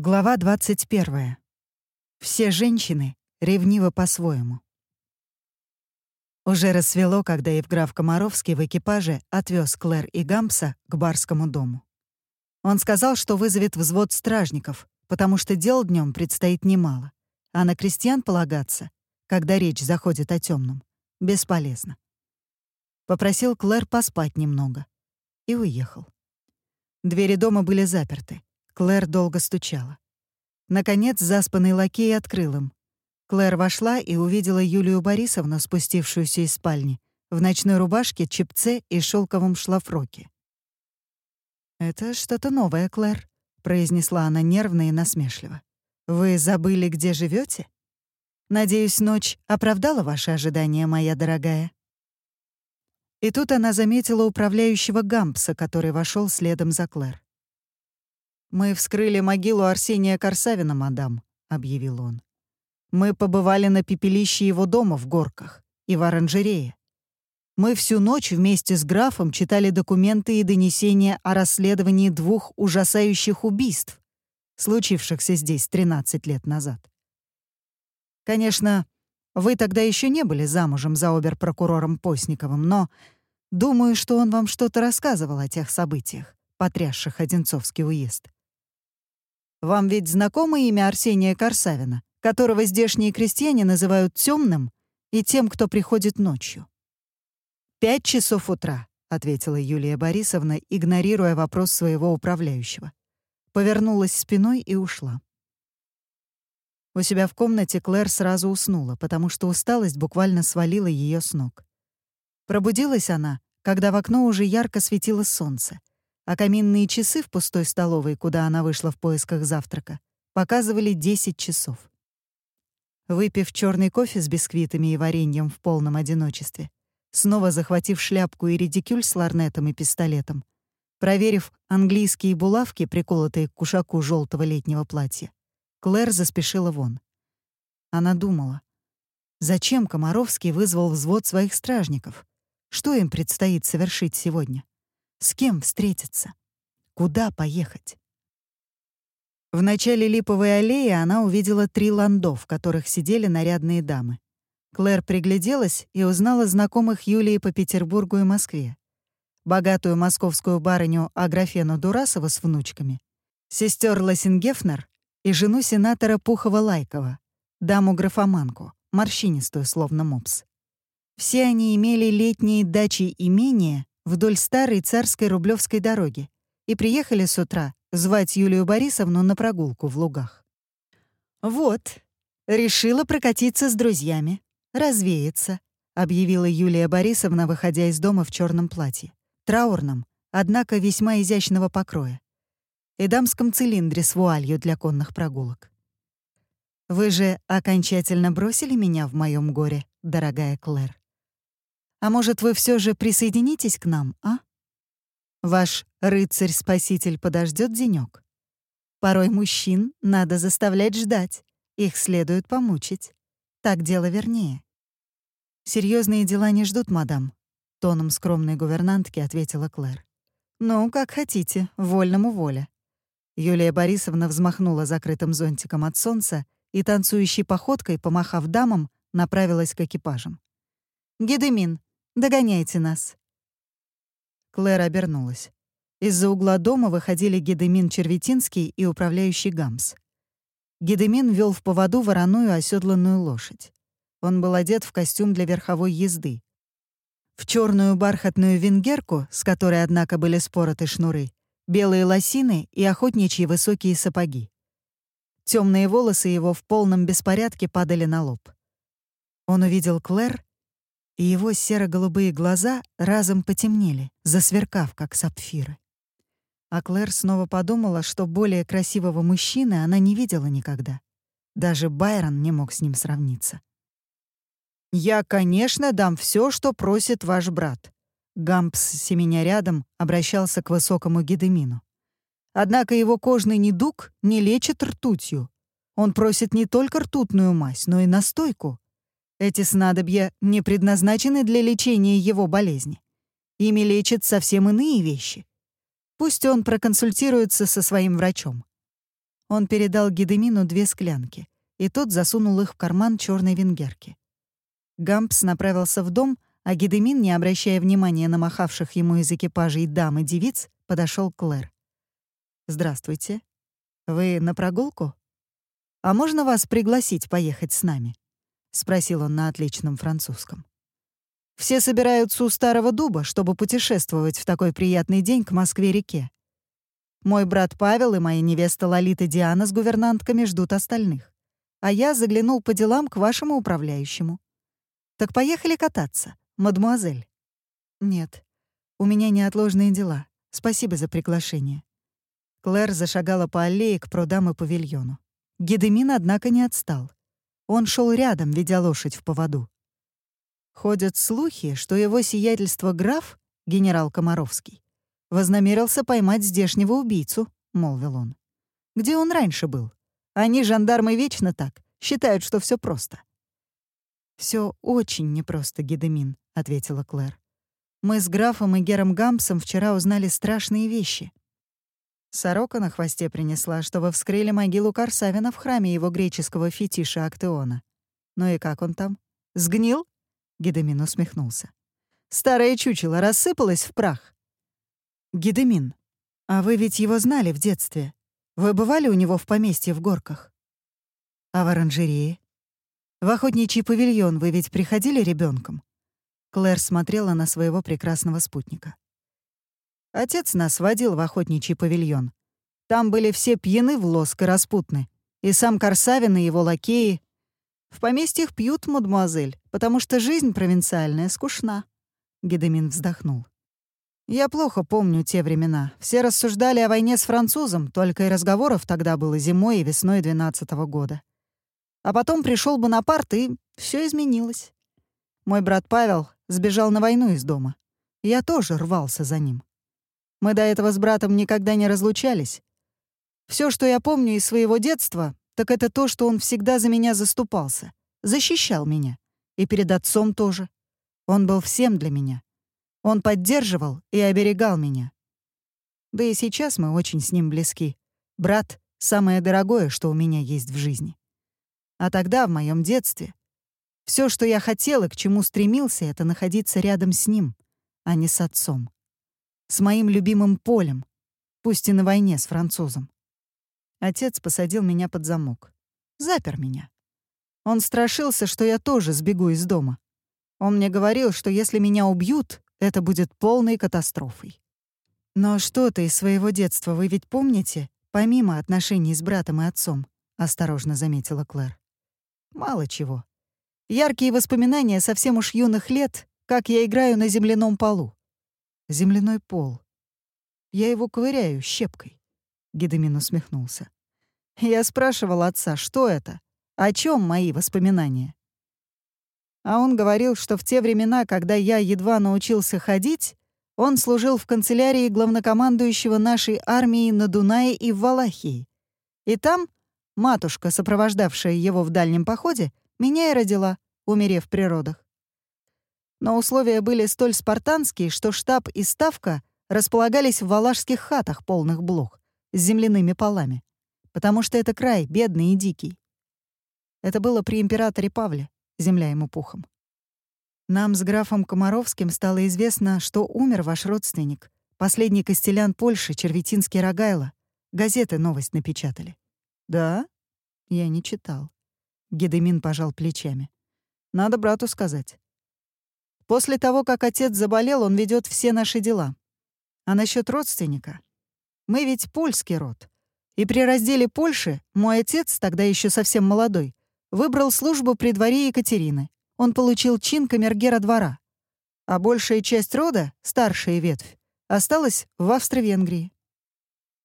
Глава 21. Все женщины ревнивы по-своему. Уже рассвело, когда Евграф Комаровский в экипаже отвез Клэр и Гампса к барскому дому. Он сказал, что вызовет взвод стражников, потому что дел днем предстоит немало, а на крестьян полагаться, когда речь заходит о темном, бесполезно. Попросил Клэр поспать немного и уехал. Двери дома были заперты. Клэр долго стучала. Наконец, заспанный лакей открыл им. Клэр вошла и увидела Юлию Борисовну, спустившуюся из спальни, в ночной рубашке, чепце и шелковом шлафроке. «Это что-то новое, Клэр», — произнесла она нервно и насмешливо. «Вы забыли, где живете? Надеюсь, ночь оправдала ваши ожидания, моя дорогая?» И тут она заметила управляющего Гампса, который вошел следом за Клэр. «Мы вскрыли могилу Арсения Корсавина, мадам», — объявил он. «Мы побывали на пепелище его дома в Горках и в оранжерее. Мы всю ночь вместе с графом читали документы и донесения о расследовании двух ужасающих убийств, случившихся здесь 13 лет назад. Конечно, вы тогда еще не были замужем за оберпрокурором Постниковым, но думаю, что он вам что-то рассказывал о тех событиях, потрясших Одинцовский уезд. Вам ведь знакомо имя Арсения Корсавина, которого здешние крестьяне называют темным и тем, кто приходит ночью? «Пять часов утра», — ответила Юлия Борисовна, игнорируя вопрос своего управляющего. Повернулась спиной и ушла. У себя в комнате Клэр сразу уснула, потому что усталость буквально свалила ее с ног. Пробудилась она, когда в окно уже ярко светило солнце, а каминные часы в пустой столовой, куда она вышла в поисках завтрака, показывали 10 часов. Выпив черный кофе с бисквитами и вареньем в полном одиночестве, снова захватив шляпку и редикюль с ларнетом и пистолетом, проверив английские булавки, приколотые к кушаку желтого летнего платья, Клэр заспешила вон. Она думала, зачем Комаровский вызвал взвод своих стражников? Что им предстоит совершить сегодня? С кем встретиться? Куда поехать? В начале Липовой аллеи она увидела три ландо, в которых сидели нарядные дамы. Клэр пригляделась и узнала знакомых Юлии по Петербургу и Москве. Богатую московскую барыню Аграфену Дурасову с внучками, сестер Лосингефнер и жену сенатора Пухова-Лайкова, даму-графоманку, морщинистую, словно мопс. Все они имели летние дачи-имения вдоль старой царской рублевской дороги и приехали с утра звать Юлию Борисовну на прогулку в лугах. «Вот, решила прокатиться с друзьями, развеяться», объявила Юлия Борисовна, выходя из дома в черном платье, траурном, однако весьма изящного покроя, и дамском цилиндре с вуалью для конных прогулок. «Вы же окончательно бросили меня в моем горе, дорогая Клэр?» А может, вы все же присоединитесь к нам, а? Ваш рыцарь-спаситель подождет денек. Порой мужчин надо заставлять ждать, их следует помучить. Так дело вернее. Серьезные дела не ждут, мадам, тоном скромной гувернантки ответила Клэр. Ну, как хотите, вольному воля. Юлия Борисовна взмахнула закрытым зонтиком от солнца и танцующей походкой, помахав дамам, направилась к экипажам. «Гедемин, Догоняйте нас». Клэр обернулась. Из-за угла дома выходили Гедемин Черветинский и управляющий Гамс. Гедемин вел в поводу вороную оседланную лошадь. Он был одет в костюм для верховой езды. В черную бархатную венгерку, с которой, однако, были спороты шнуры, белые лосины и охотничьи высокие сапоги. Темные волосы его в полном беспорядке падали на лоб. Он увидел Клэр и его серо-голубые глаза разом потемнели, засверкав, как сапфиры. А Клэр снова подумала, что более красивого мужчины она не видела никогда. Даже Байрон не мог с ним сравниться. «Я, конечно, дам все, что просит ваш брат», Гампс, семеня рядом, обращался к высокому Гедемину. Однако его кожный недуг не лечит ртутью. Он просит не только ртутную мазь, но и настойку. Эти снадобья не предназначены для лечения его болезни. Ими лечат совсем иные вещи. Пусть он проконсультируется со своим врачом. Он передал Гедемину две склянки, и тот засунул их в карман черной венгерки. Гампс направился в дом, а Гедемин, не обращая внимания на махавших ему из экипажей дам и девиц, подошел к Клэр. «Здравствуйте. Вы на прогулку? А можно вас пригласить поехать с нами?» — спросил он на отличном французском. «Все собираются у Старого Дуба, чтобы путешествовать в такой приятный день к Москве-реке. Мой брат Павел и моя невеста Лолита Диана с гувернантками ждут остальных. А я заглянул по делам к вашему управляющему. Так поехали кататься, мадемуазель. Нет, у меня неотложные дела. Спасибо за приглашение. Клэр зашагала по аллее к прудам и павильону. Гедемин, однако, не отстал. Он шел рядом, ведя лошадь в поводу. Ходят слухи, что его сиятельство граф, генерал Комаровский, «Вознамерился поймать здешнего убийцу», — молвил он. «Где он раньше был? Они, жандармы, вечно так, считают, что все просто». Все очень непросто, Гедемин», — ответила Клэр. «Мы с графом и Гером Гампсом вчера узнали страшные вещи. Сорока на хвосте принесла, что вы вскрыли могилу Корсавина в храме его греческого фетиша Актеона. Ну и как он там? Сгнил?» Гедемин усмехнулся. «Старое чучело рассыпалось в прах. Гедемин, а вы ведь его знали в детстве. Вы бывали у него в поместье в горках? А в оранжерее? В охотничий павильон вы ведь приходили ребенком? Клэр смотрела на своего прекрасного спутника. Отец нас водил в охотничий павильон. Там были все пьяны в лоск и распутны. И сам Корсавин, и его лакеи. В поместьях пьют, мадемуазель, потому что жизнь провинциальная скучна. Гедемин вздохнул. Я плохо помню те времена. Все рассуждали о войне с французом, только и разговоров тогда было зимой и весной двенадцатого года. А потом пришел Бонапарт, и все изменилось. Мой брат Павел сбежал на войну из дома. Я тоже рвался за ним. Мы до этого с братом никогда не разлучались. Все, что я помню из своего детства, так это то, что он всегда за меня заступался, защищал меня. И перед отцом тоже. Он был всем для меня. Он поддерживал и оберегал меня. Да и сейчас мы очень с ним близки. Брат — самое дорогое, что у меня есть в жизни. А тогда, в моем детстве, все, что я хотел и к чему стремился, это находиться рядом с ним, а не с отцом. С моим любимым полем, пусть и на войне с французом. Отец посадил меня под замок. Запер меня. Он страшился, что я тоже сбегу из дома. Он мне говорил, что если меня убьют, это будет полной катастрофой. Но что-то из своего детства вы ведь помните, помимо отношений с братом и отцом, осторожно заметила Клэр. Мало чего. Яркие воспоминания совсем уж юных лет, как я играю на земляном полу. Земляной пол. Я его ковыряю щепкой. Гедемин усмехнулся. Я спрашивал отца, что это? О чем мои воспоминания? А он говорил, что в те времена, когда я едва научился ходить, он служил в канцелярии главнокомандующего нашей армии на Дунае и в Валахии. И там матушка, сопровождавшая его в дальнем походе, меня и родила, умерев при родах. Но условия были столь спартанские, что штаб и ставка располагались в валашских хатах, полных блох, с земляными полами, потому что это край бедный и дикий. Это было при императоре Павле земля ему пухом. Нам с графом Комаровским стало известно, что умер ваш родственник, последний костелян Польши, Черветинский Рогайло. Газеты новость напечатали. Да? Я не читал. Гедемин пожал плечами. Надо брату сказать. После того, как отец заболел, он ведет все наши дела. А насчет родственника? Мы ведь польский род. И при разделе Польши мой отец, тогда еще совсем молодой, Выбрал службу при дворе Екатерины. Он получил чин камергера двора. А большая часть рода, старшая ветвь, осталась в Австро-Венгрии.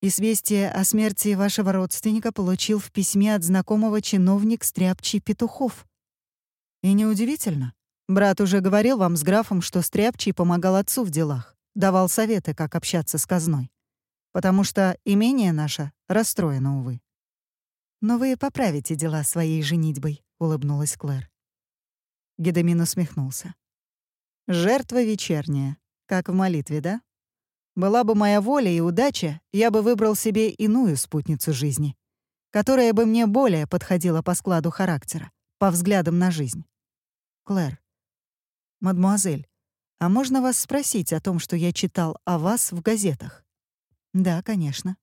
Известие о смерти вашего родственника получил в письме от знакомого чиновник Стряпчий Петухов. И неудивительно. Брат уже говорил вам с графом, что Стряпчий помогал отцу в делах, давал советы, как общаться с казной. Потому что имение наше расстроено, увы. «Но вы поправите дела своей женитьбой», — улыбнулась Клэр. Гедемин усмехнулся. «Жертва вечерняя, как в молитве, да? Была бы моя воля и удача, я бы выбрал себе иную спутницу жизни. которая бы мне более подходила по складу характера, по взглядам на жизнь. Клэр. Мадмуазель, а можно вас спросить о том, что я читал о вас в газетах? Да, конечно.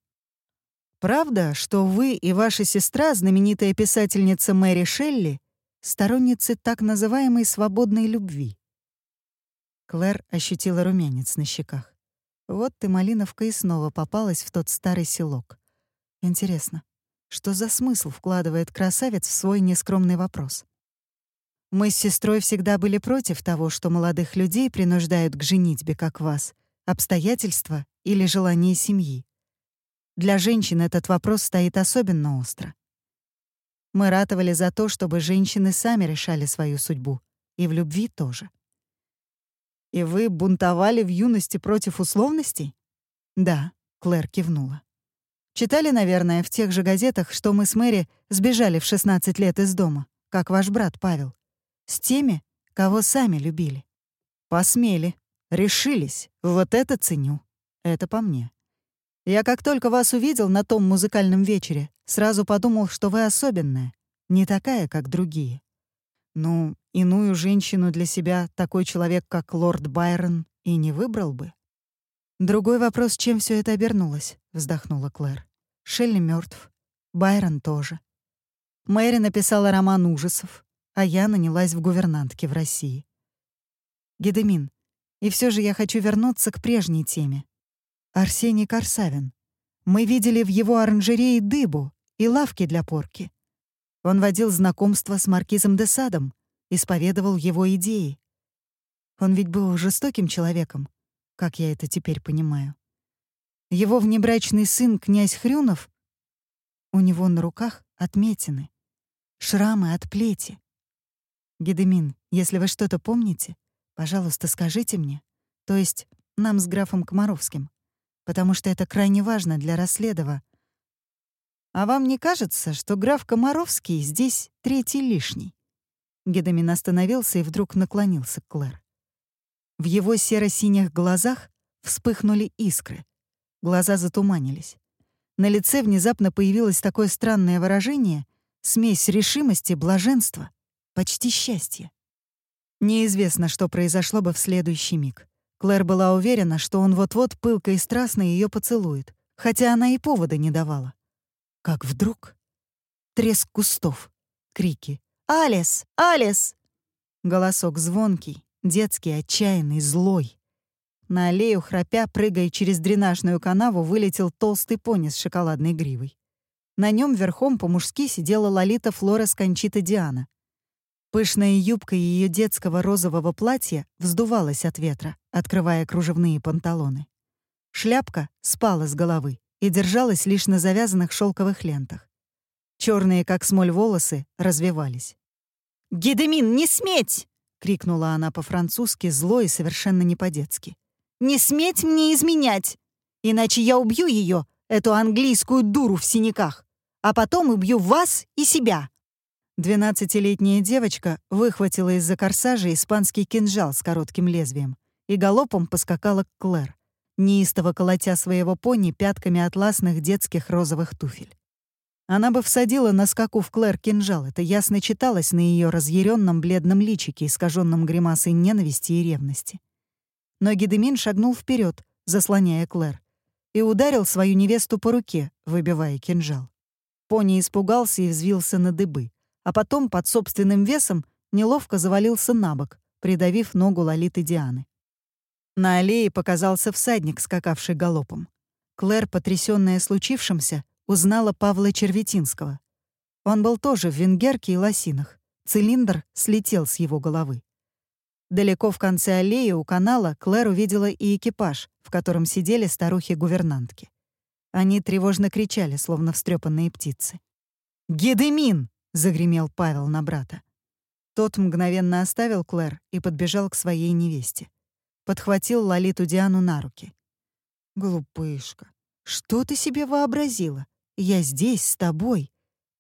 Правда, что вы и ваша сестра, знаменитая писательница Мэри Шелли, сторонницы так называемой свободной любви? Клэр ощутила румянец на щеках. Вот ты, Малиновка, и снова попалась в тот старый селок. Интересно, что за смысл вкладывает красавец в свой нескромный вопрос? Мы с сестрой всегда были против того, что молодых людей принуждают к женитьбе, как вас, обстоятельства или желание семьи. Для женщин этот вопрос стоит особенно остро. Мы ратовали за то, чтобы женщины сами решали свою судьбу, и в любви тоже. «И вы бунтовали в юности против условностей?» «Да», — Клэр кивнула. «Читали, наверное, в тех же газетах, что мы с Мэри сбежали в 16 лет из дома, как ваш брат Павел. С теми, кого сами любили. Посмели. Решились. Вот это ценю. Это по мне. Я как только вас увидел на том музыкальном вечере, сразу подумал, что вы особенная, не такая, как другие. Ну, иную женщину для себя такой человек, как лорд Байрон, и не выбрал бы. Другой вопрос, чем все это обернулось, вздохнула Клэр. Шелли мертв, Байрон тоже. Мэри написала роман ужасов, а я нанялась в гувернантки в России. Гедемин, и все же я хочу вернуться к прежней теме. Арсений Корсавин. Мы видели в его оранжерее дыбу и лавки для порки. Он водил знакомство с маркизом де Садом, исповедовал его идеи. Он ведь был жестоким человеком, как я это теперь понимаю. Его внебрачный сын, князь Хрюнов, у него на руках отметины, шрамы от плети. Гедемин, если вы что-то помните, пожалуйста, скажите мне. То есть нам с графом Комаровским. Потому что это крайне важно для расследова. А вам не кажется, что граф Комаровский здесь третий лишний? Гедемин остановился и вдруг наклонился к Клэр. В его серо-синих глазах вспыхнули искры. Глаза затуманились. На лице внезапно появилось такое странное выражение — смесь решимости, блаженства Почти счастье. Неизвестно, что произошло бы в следующий миг. Клэр была уверена, что он вот-вот пылко и страстно ее поцелует, хотя она и повода не давала. Как вдруг... Треск кустов, крики «Алис! Алис!» Голосок звонкий, детский, отчаянный, злой. На аллею, храпя, прыгая через дренажную канаву, вылетел толстый пони с шоколадной гривой. На нем верхом по-мужски сидела Лолита Флора Кончита Диана. Пышная юбка ее детского розового платья вздувалась от ветра, открывая кружевные панталоны. Шляпка спала с головы и держалась лишь на завязанных шелковых лентах. Черные, как смоль, волосы развивались. «Гедемин, не сметь!» — крикнула она по-французски, зло и совершенно не по-детски. «Не сметь мне изменять! Иначе я убью ее, эту английскую дуру в синяках, а потом убью вас и себя!» Двенадцатилетняя девочка выхватила из-за корсажа испанский кинжал с коротким лезвием и галопом поскакала к Клэр, неистово колотя своего пони пятками атласных детских розовых туфель. Она бы всадила на скаку в Клэр кинжал, это ясно читалось на ее разъяренном бледном личике, искаженном гримасой ненависти и ревности. Но Гедемин шагнул вперед, заслоняя Клэр, и ударил свою невесту по руке, выбивая кинжал. Пони испугался и взвился на дыбы а потом под собственным весом неловко завалился на бок, придавив ногу Лолиты Дианы. На аллее показался всадник, скакавший галопом. Клэр, потрясённая случившимся, узнала Павла Черветинского. Он был тоже в венгерке и лосинах. Цилиндр слетел с его головы. Далеко в конце аллеи у канала Клэр увидела и экипаж, в котором сидели старухи-гувернантки. Они тревожно кричали, словно встрепанные птицы. «Гедемин!» Загремел Павел на брата. Тот мгновенно оставил Клэр и подбежал к своей невесте. Подхватил Лолиту Диану на руки. «Глупышка, что ты себе вообразила? Я здесь, с тобой.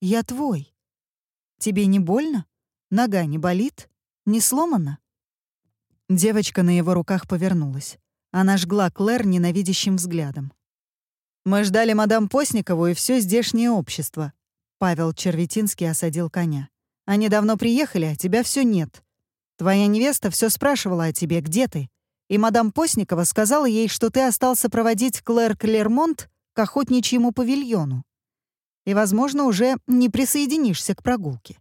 Я твой. Тебе не больно? Нога не болит? Не сломана?» Девочка на его руках повернулась. Она жгла Клэр ненавидящим взглядом. «Мы ждали мадам Постникову и все здешнее общество. Павел Черветинский осадил коня. «Они давно приехали, а тебя все нет. Твоя невеста все спрашивала о тебе, где ты? И мадам Постникова сказала ей, что ты остался проводить Клэр Клермонт к охотничьему павильону. И, возможно, уже не присоединишься к прогулке.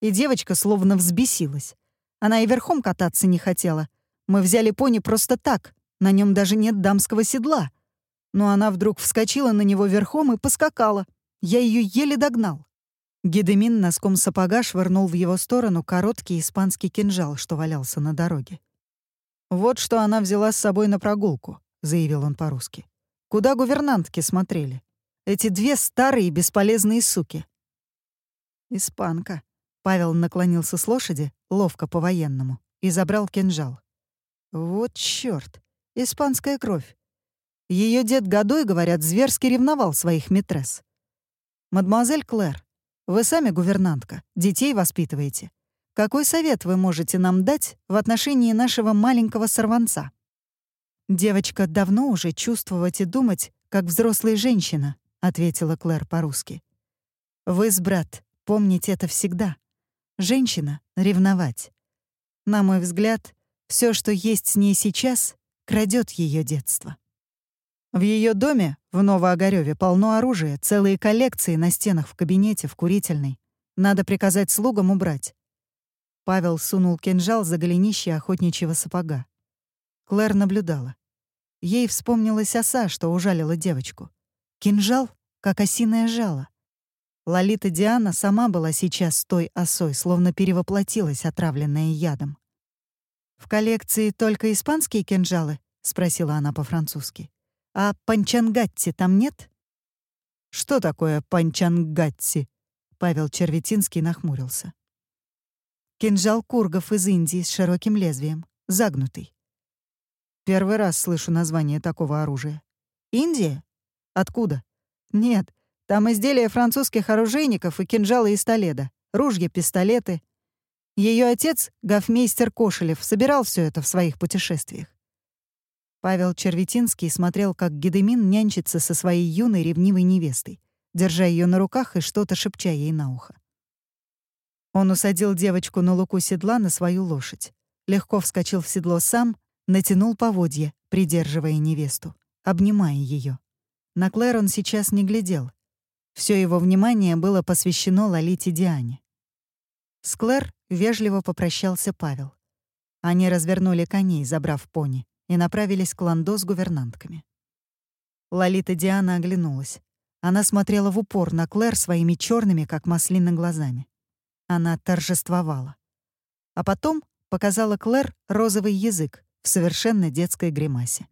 И девочка словно взбесилась. Она и верхом кататься не хотела. Мы взяли пони просто так, на нем даже нет дамского седла. Но она вдруг вскочила на него верхом и поскакала. Я ее еле догнал. Гедемин носком сапога швырнул в его сторону короткий испанский кинжал, что валялся на дороге. «Вот что она взяла с собой на прогулку», — заявил он по-русски. «Куда гувернантки смотрели? Эти две старые бесполезные суки». «Испанка». Павел наклонился с лошади, ловко по-военному, и забрал кинжал. «Вот чёрт! Испанская кровь. Ее дед Годой, говорят, зверски ревновал своих митрес. «Мадемуазель Клэр, вы сами гувернантка, детей воспитываете. Какой совет вы можете нам дать в отношении нашего маленького сорванца?» «Девочка давно уже чувствовать и думать, как взрослая женщина», — ответила Клэр по-русски. «Вы с брат, помните это всегда. Женщина — ревновать. На мой взгляд, все, что есть с ней сейчас, крадет ее детство». В ее доме в Новоогарёве полно оружия, целые коллекции на стенах в кабинете, в курительной. Надо приказать слугам убрать. Павел сунул кинжал за голенище охотничьего сапога. Клэр наблюдала. Ей вспомнилась оса, что ужалила девочку. Кинжал, как осиное жало. Лолита Диана сама была сейчас той осой, словно перевоплотилась, отравленная ядом. «В коллекции только испанские кинжалы?» — спросила она по-французски. А Панчангатти там нет? Что такое Панчангатти? Павел Черветинский нахмурился. Кинжал кургов из Индии с широким лезвием, загнутый. Первый раз слышу название такого оружия. Индия? Откуда? Нет, там изделия французских оружейников и кинжалы из Толеда, ружья, пистолеты. Ее отец, гофмейстер Кошелев, собирал все это в своих путешествиях. Павел Черветинский смотрел, как Гедемин нянчится со своей юной ревнивой невестой, держа ее на руках и что-то шепча ей на ухо. Он усадил девочку на луку седла на свою лошадь, легко вскочил в седло сам, натянул поводья, придерживая невесту, обнимая ее. На Клэр он сейчас не глядел. Все его внимание было посвящено Лолите Диане. С Клэр вежливо попрощался Павел. Они развернули коней, забрав пони и направились к ландо с гувернантками. Лолита Диана оглянулась. Она смотрела в упор на Клэр своими черными, как маслины, глазами. Она торжествовала. А потом показала Клэр розовый язык в совершенно детской гримасе.